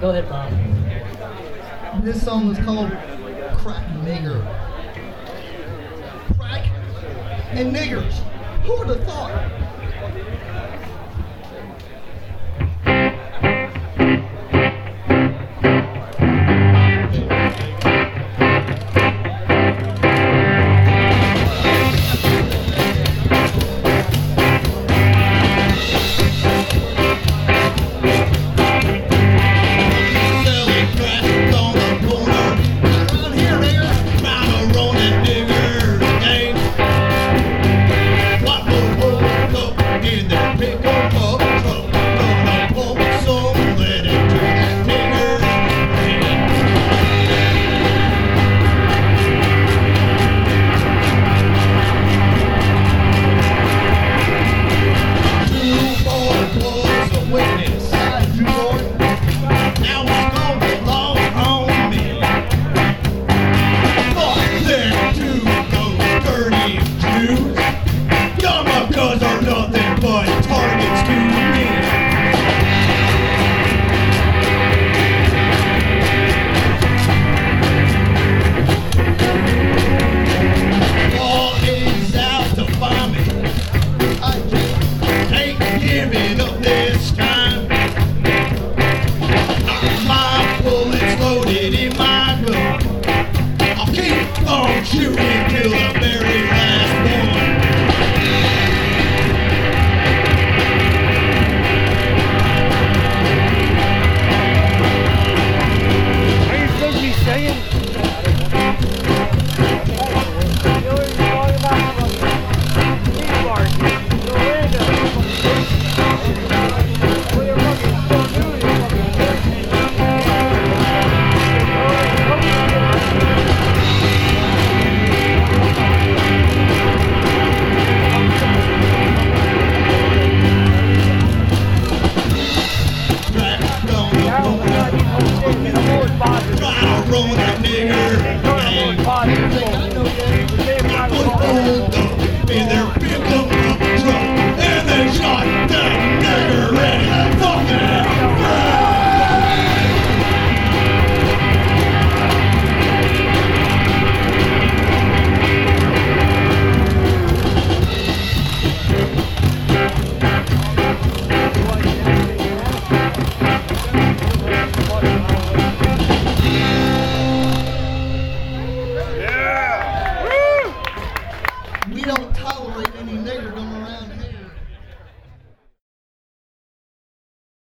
Go ahead, Bob. This song is called Crack Nigger. Crack and niggers. Who would have thought? aren't you? tolerate any negative